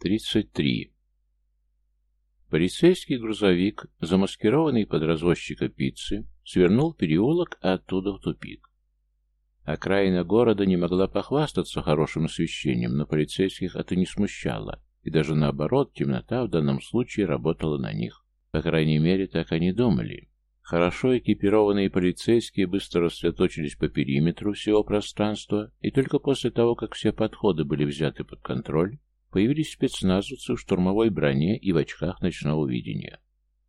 33. Полицейский грузовик, замаскированный под развозчика пиццы, свернул переулок, а оттуда в тупик. Окраина города не могла похвастаться хорошим освещением, но полицейских это не смущало, и даже наоборот, темнота в данном случае работала на них. По крайней мере, так они думали. Хорошо экипированные полицейские быстро рассредоточились по периметру всего пространства, и только после того, как все подходы были взяты под контроль, появились спецназовцы в штурмовой броне и в очках ночного видения.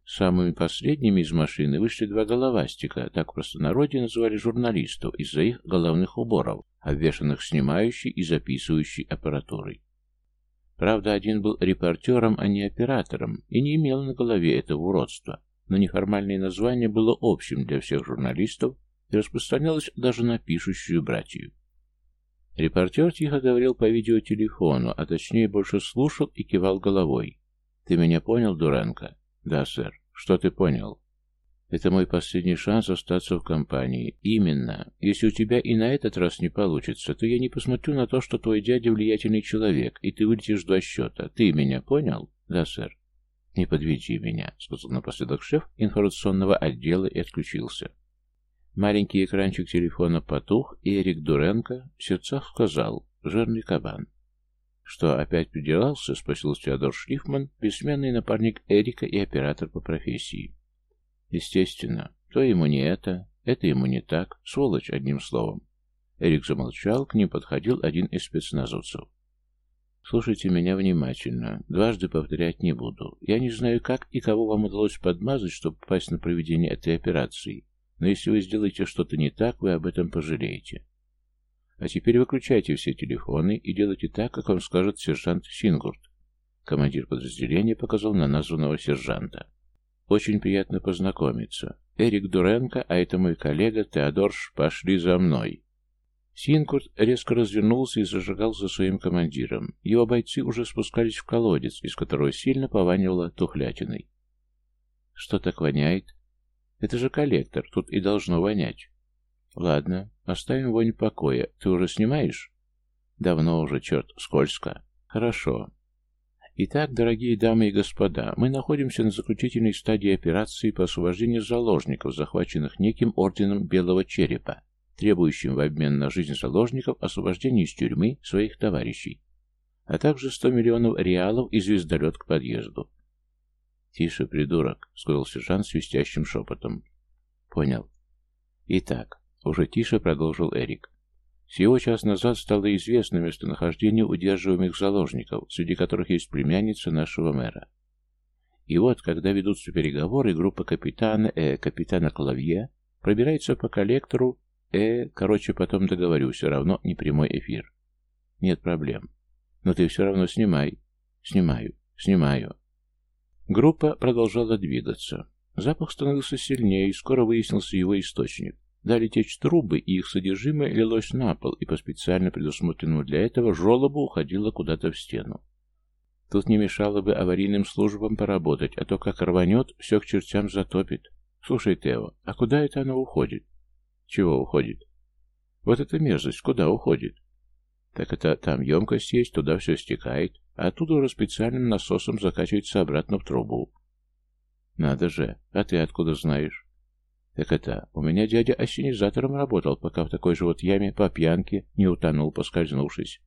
Самыми последними из машины вышли два головастика, так просто народе называли журналистов из-за их головных уборов, обвешанных снимающей и записывающей аппаратурой. Правда, один был репортером, а не оператором, и не имел на голове этого уродства, но неформальное название было общим для всех журналистов и распространялось даже на пишущую братью. Репортер тихо говорил по видеотелефону, а точнее больше слушал и кивал головой. «Ты меня понял, Дуранко?» «Да, сэр. Что ты понял?» «Это мой последний шанс остаться в компании. Именно. Если у тебя и на этот раз не получится, то я не посмотрю на то, что твой дядя влиятельный человек, и ты вылетишь два счета. Ты меня понял?» «Да, сэр». «Не подведи меня», — сказал напоследок шеф информационного отдела и отключился. Маленький экранчик телефона потух, и Эрик Дуренко в сердцах сказал «Жирный кабан». «Что, опять придирался?» — спросил Теодор Шлифман, бессменный напарник Эрика и оператор по профессии. «Естественно. То ему не это, это ему не так. Сволочь, одним словом». Эрик замолчал, к ним подходил один из спецназовцев. «Слушайте меня внимательно. Дважды повторять не буду. Я не знаю, как и кого вам удалось подмазать, чтобы попасть на проведение этой операции. Но если вы сделаете что-то не так, вы об этом пожалеете. А теперь выключайте все телефоны и делайте так, как вам скажет сержант Сингурт. Командир подразделения показал на названного сержанта. Очень приятно познакомиться. Эрик Дуренко, а это мой коллега Теодорш, пошли за мной. Синкурт резко развернулся и зажигал за своим командиром. Его бойцы уже спускались в колодец, из которого сильно пованивало тухлятиной. «Что так воняет?» Это же коллектор, тут и должно вонять. Ладно, оставим вонь покоя. Ты уже снимаешь? Давно уже, черт, скользко. Хорошо. Итак, дорогие дамы и господа, мы находимся на заключительной стадии операции по освобождению заложников, захваченных неким орденом Белого Черепа, требующим в обмен на жизнь заложников освобождения из тюрьмы своих товарищей, а также 100 миллионов реалов и звездолет к подъезду. «Тише, придурок», — сказал сержант свистящим шепотом. «Понял». «Итак», — уже тише продолжил Эрик. «Всего час назад стало известно местонахождение удерживаемых заложников, среди которых есть племянница нашего мэра. И вот, когда ведутся переговоры, группа капитана, э, капитана Клавье пробирается по коллектору, э, короче, потом договорю, все равно не прямой эфир. Нет проблем. Но ты все равно снимай. Снимаю, снимаю. Группа продолжала двигаться. Запах становился сильнее, и скоро выяснился его источник. Дали течь трубы, и их содержимое лилось на пол, и по специально предусмотренному для этого жолобу уходило куда-то в стену. Тут не мешало бы аварийным службам поработать, а то как рванет, все к чертям затопит. Слушай, Тео, а куда это оно уходит? Чего уходит? Вот эта мерзость куда уходит? Так это там емкость есть, туда все стекает оттуда уже специальным насосом закачивается обратно в трубу. Надо же, а ты откуда знаешь? Так это, у меня дядя осенизатором работал, пока в такой же вот яме по пьянке не утонул, поскользнувшись.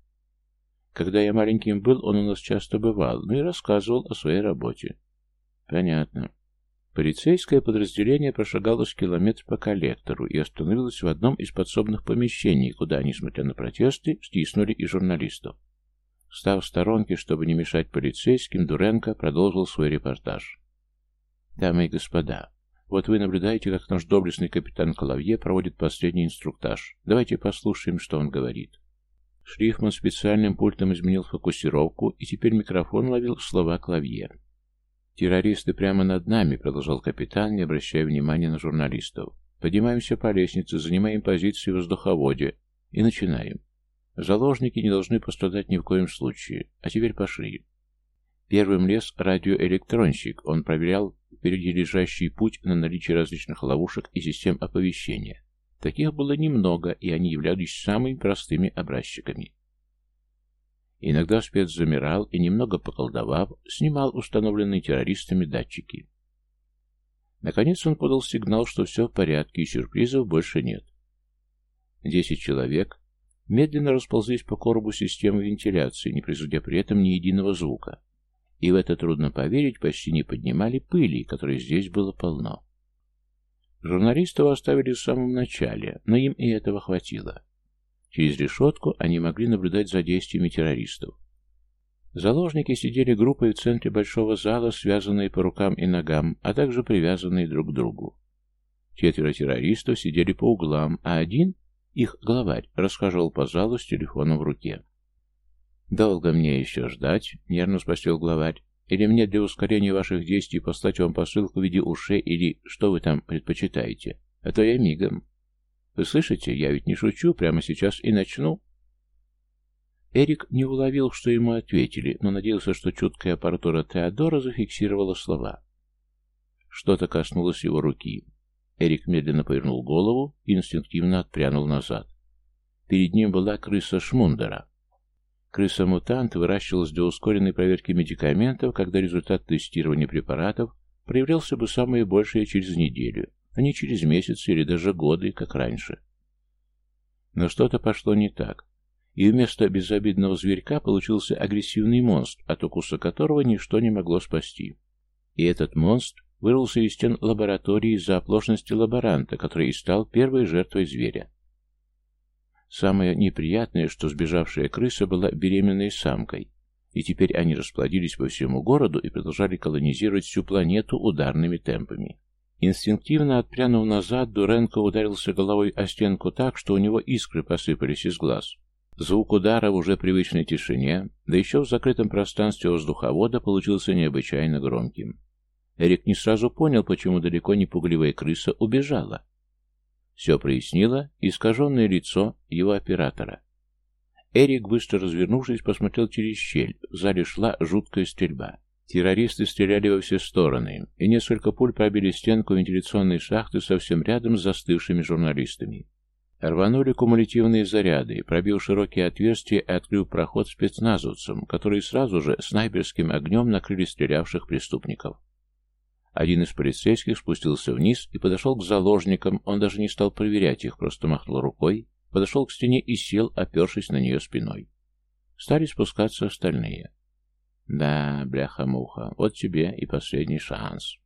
Когда я маленьким был, он у нас часто бывал, ну и рассказывал о своей работе. Понятно. Полицейское подразделение прошагало с километр по коллектору и остановилось в одном из подсобных помещений, куда, несмотря на протесты, стиснули и журналистов. Став в сторонке, чтобы не мешать полицейским, Дуренко продолжил свой репортаж. «Дамы и господа, вот вы наблюдаете, как наш доблестный капитан Клавье проводит последний инструктаж. Давайте послушаем, что он говорит». Шрифман специальным пультом изменил фокусировку, и теперь микрофон ловил слова Клавье. «Террористы прямо над нами», — продолжал капитан, не обращая внимания на журналистов. «Поднимаемся по лестнице, занимаем позиции в воздуховоде и начинаем. Заложники не должны пострадать ни в коем случае. А теперь пошли. Первым лез радиоэлектронщик. Он проверял впереди лежащий путь на наличие различных ловушек и систем оповещения. Таких было немного, и они являлись самыми простыми образчиками. Иногда спец замирал и, немного поколдовав, снимал установленные террористами датчики. Наконец он подал сигнал, что все в порядке и сюрпризов больше нет. Десять человек медленно расползлись по коробу системы вентиляции, не производя при этом ни единого звука. И в это трудно поверить, почти не поднимали пыли, которой здесь было полно. Журналистов оставили в самом начале, но им и этого хватило. Через решетку они могли наблюдать за действиями террористов. Заложники сидели группой в центре большого зала, связанные по рукам и ногам, а также привязанные друг к другу. Четверо террористов сидели по углам, а один их главарь расхаживал по залу с телефоном в руке. «Долго мне еще ждать?» — нервно спросил главарь. «Или мне для ускорения ваших действий послать вам посылку в виде ушей, или что вы там предпочитаете? А то я мигом. Вы слышите, я ведь не шучу, прямо сейчас и начну». Эрик не уловил, что ему ответили, но надеялся, что чуткая аппаратура Теодора зафиксировала слова. Что-то коснулось его руки. Эрик медленно повернул голову и инстинктивно отпрянул назад. Перед ним была крыса Шмундера. Крыса-мутант выращивалась для ускоренной проверки медикаментов, когда результат тестирования препаратов проявлялся бы самое большее через неделю, а не через месяц или даже годы, как раньше. Но что-то пошло не так, и вместо безобидного зверька получился агрессивный монстр, от укуса которого ничто не могло спасти. И этот монстр вырвался из стен лаборатории из-за оплошности лаборанта, который и стал первой жертвой зверя. Самое неприятное, что сбежавшая крыса была беременной самкой, и теперь они расплодились по всему городу и продолжали колонизировать всю планету ударными темпами. Инстинктивно отпрянув назад, Дуренко ударился головой о стенку так, что у него искры посыпались из глаз. Звук удара в уже привычной тишине, да еще в закрытом пространстве воздуховода, получился необычайно громким. Эрик не сразу понял, почему далеко не пугливая крыса убежала. Все прояснило искаженное лицо его оператора. Эрик, быстро развернувшись, посмотрел через щель. В зале шла жуткая стрельба. Террористы стреляли во все стороны, и несколько пуль пробили стенку вентиляционной шахты совсем рядом с застывшими журналистами. Рванули кумулятивные заряды, пробил широкие отверстия и открыл проход спецназовцам, которые сразу же снайперским огнем накрыли стрелявших преступников. Один из полицейских спустился вниз и подошел к заложникам, он даже не стал проверять их, просто махнул рукой, подошел к стене и сел, опершись на нее спиной. Стали спускаться остальные. Да, бляха-муха, вот тебе и последний шанс.